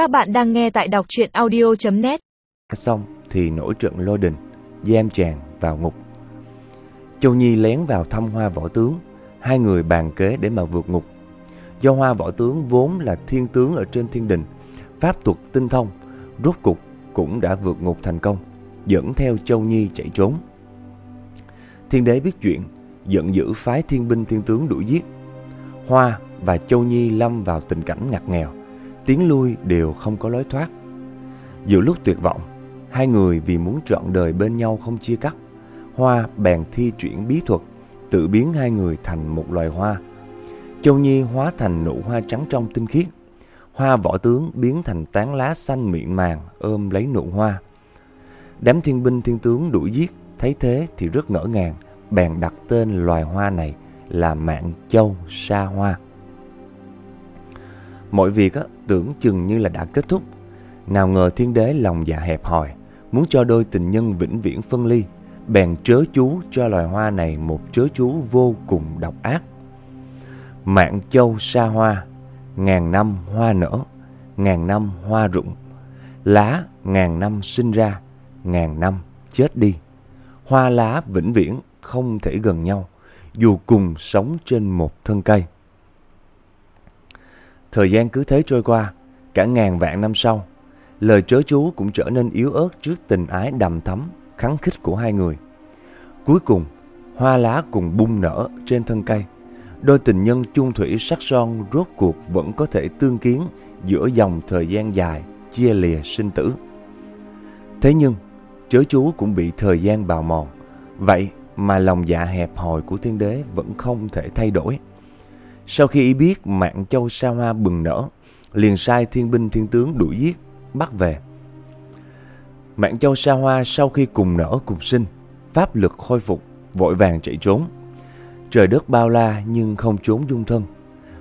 Các bạn đang nghe tại đọc chuyện audio.net Xong thì nổi trận lôi đình, giam chàng vào ngục. Châu Nhi lén vào thăm hoa võ tướng, hai người bàn kế để mà vượt ngục. Do hoa võ tướng vốn là thiên tướng ở trên thiên đình, pháp thuật tinh thông, rốt cục cũng đã vượt ngục thành công, dẫn theo Châu Nhi chạy trốn. Thiên đế biết chuyện, giận dữ phái thiên binh thiên tướng đuổi giết. Hoa và Châu Nhi lâm vào tình cảnh ngặt nghèo, tiến lui đều không có lối thoát. Giữa lúc tuyệt vọng, hai người vì muốn trọn đời bên nhau không chia cắt, Hoa bèn thi chuyển bí thuật, tự biến hai người thành một loài hoa. Châu Nhi hóa thành nụ hoa trắng trong tinh khiết, Hoa võ tướng biến thành tán lá xanh mịn màng ôm lấy nụ hoa. Đám thiên binh thiên tướng đuổi giết, thấy thế thì rất ngỡ ngàng, bèn đặt tên loài hoa này là Mạng Châu Sa Hoa. Mọi việc á, tưởng chừng như là đã kết thúc. Nào ngờ thiên đế lòng dạ hẹp hòi, muốn cho đôi tình nhân vĩnh viễn phân ly, bèn chớ chú cho loài hoa này một chớ chú vô cùng độc ác. Mạng châu sa hoa, ngàn năm hoa nở, ngàn năm hoa rụng, lá ngàn năm sinh ra, ngàn năm chết đi. Hoa lá vĩnh viễn không thể gần nhau, dù cùng sống trên một thân cây. Thời gian cứ thế trôi qua, cả ngàn vạn năm sau, lời trớ chú cũng trở nên yếu ớt trước tình ái đầm thắm, khắng khích của hai người. Cuối cùng, hoa lá cùng bung nở trên thân cây. Đôi tình nhân chung thủy sắc son rốt cuộc vẫn có thể tương kiến giữa dòng thời gian dài chia lìa sinh tử. Thế nhưng, chớ chú cũng bị thời gian bào mòn. Vậy mà lòng dạ hẹp hòi của thiên đế vẫn không thể thay đổi. Sau khi ý biết mạng châu sa hoa bừng nở, liền sai thiên binh thiên tướng đuổi giết, bắt về. Mạng châu sa hoa sau khi cùng nở cùng sinh, pháp lực khôi phục, vội vàng chạy trốn. Trời đất bao la nhưng không trốn dung thân.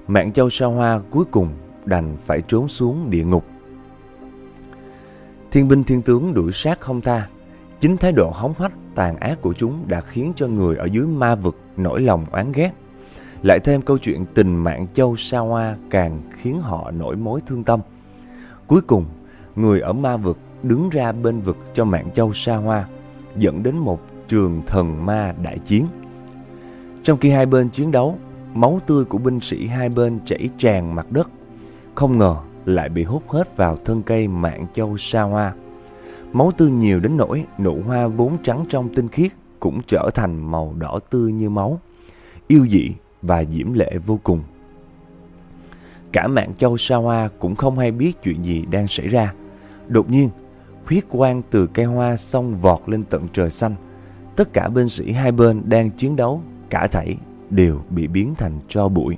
Mạng châu sa hoa cuối cùng đành phải trốn xuống địa ngục. Thiên binh thiên tướng đuổi sát không tha. Chính thái độ hóng hách tàn ác của chúng đã khiến cho người ở dưới ma vực nổi lòng oán ghét. Lại thêm câu chuyện tình mạng châu sa hoa càng khiến họ nổi mối thương tâm. Cuối cùng, người ở ma vực đứng ra bên vực cho mạng châu sa hoa, dẫn đến một trường thần ma đại chiến. Trong khi hai bên chiến đấu, máu tươi của binh sĩ hai bên chảy tràn mặt đất. Không ngờ lại bị hút hết vào thân cây mạng châu sa hoa. Máu tươi nhiều đến nỗi nụ hoa vốn trắng trong tinh khiết cũng trở thành màu đỏ tươi như máu. Yêu dị và diễm lệ vô cùng. Cả mạng châu sa hoa cũng không hay biết chuyện gì đang xảy ra. Đột nhiên, huyết quang từ cây hoa xông vọt lên tận trời xanh. Tất cả binh sĩ hai bên đang chiến đấu, cả thảy đều bị biến thành tro bụi.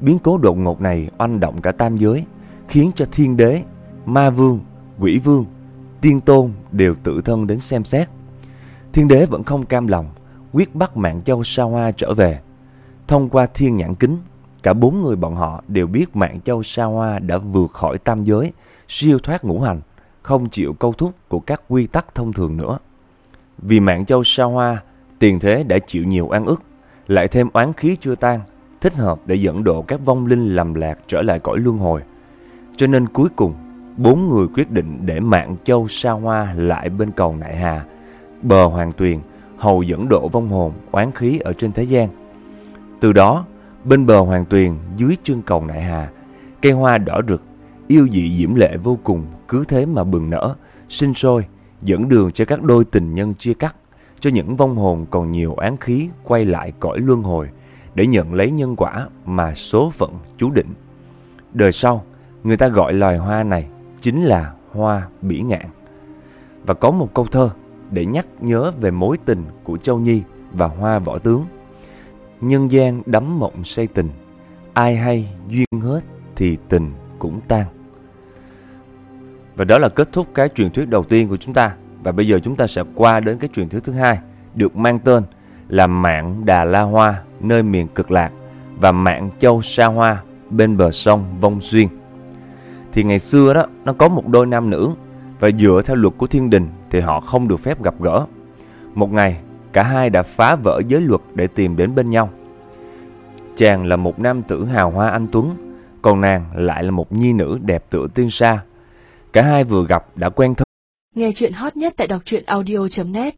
Biến cố đột ngột này oanh động cả tam giới, khiến cho thiên đế, ma vương, quỷ vương, tiên tôn đều tự thân đến xem xét. Thiên đế vẫn không cam lòng, quyết bắt Mạng Châu Sa Hoa trở về. Thông qua thiên nhãn kính, cả bốn người bọn họ đều biết Mạng Châu Sa Hoa đã vượt khỏi tam giới, siêu thoát ngũ hành, không chịu câu thúc của các quy tắc thông thường nữa. Vì Mạng Châu Sa Hoa, tiền thế đã chịu nhiều oan ức, lại thêm oán khí chưa tan, thích hợp để dẫn độ các vong linh lầm lạc trở lại cõi luân hồi. Cho nên cuối cùng, bốn người quyết định để Mạng Châu Sa Hoa lại bên cầu Nại Hà, bờ Hoàng Tuyền, hầu dẫn độ vong hồn, oán khí ở trên thế gian. Từ đó, bên bờ Hoàng Tuyền, dưới chân cầu Nại Hà, cây hoa đỏ rực, yêu dị diễm lệ vô cùng, cứ thế mà bừng nở, sinh sôi, dẫn đường cho các đôi tình nhân chia cắt, cho những vong hồn còn nhiều oán khí quay lại cõi luân hồi, để nhận lấy nhân quả mà số phận chú định. Đời sau, người ta gọi loài hoa này chính là hoa bỉ ngạn. Và có một câu thơ để nhắc nhớ về mối tình của Châu Nhi và Hoa Võ Tướng. Nhân gian đắm mộng say tình, ai hay duyên hết thì tình cũng tan. Và đó là kết thúc cái truyền thuyết đầu tiên của chúng ta. Và bây giờ chúng ta sẽ qua đến cái truyền thuyết thứ hai, được mang tên là Mạng Đà La Hoa nơi miền cực lạc và Mạng Châu Sa Hoa bên bờ sông Vong Xuyên. Thì ngày xưa đó, nó có một đôi nam nữ và dựa theo luật của thiên đình thì họ không được phép gặp gỡ. Một ngày, cả hai đã phá vỡ giới luật để tìm đến bên nhau. Chàng là một nam tử hào hoa anh tuấn, còn nàng lại là một nhi nữ đẹp tựa tiên sa. Cả hai vừa gặp đã quen thân. Nghe chuyện hot nhất tại đọc truyện audio.net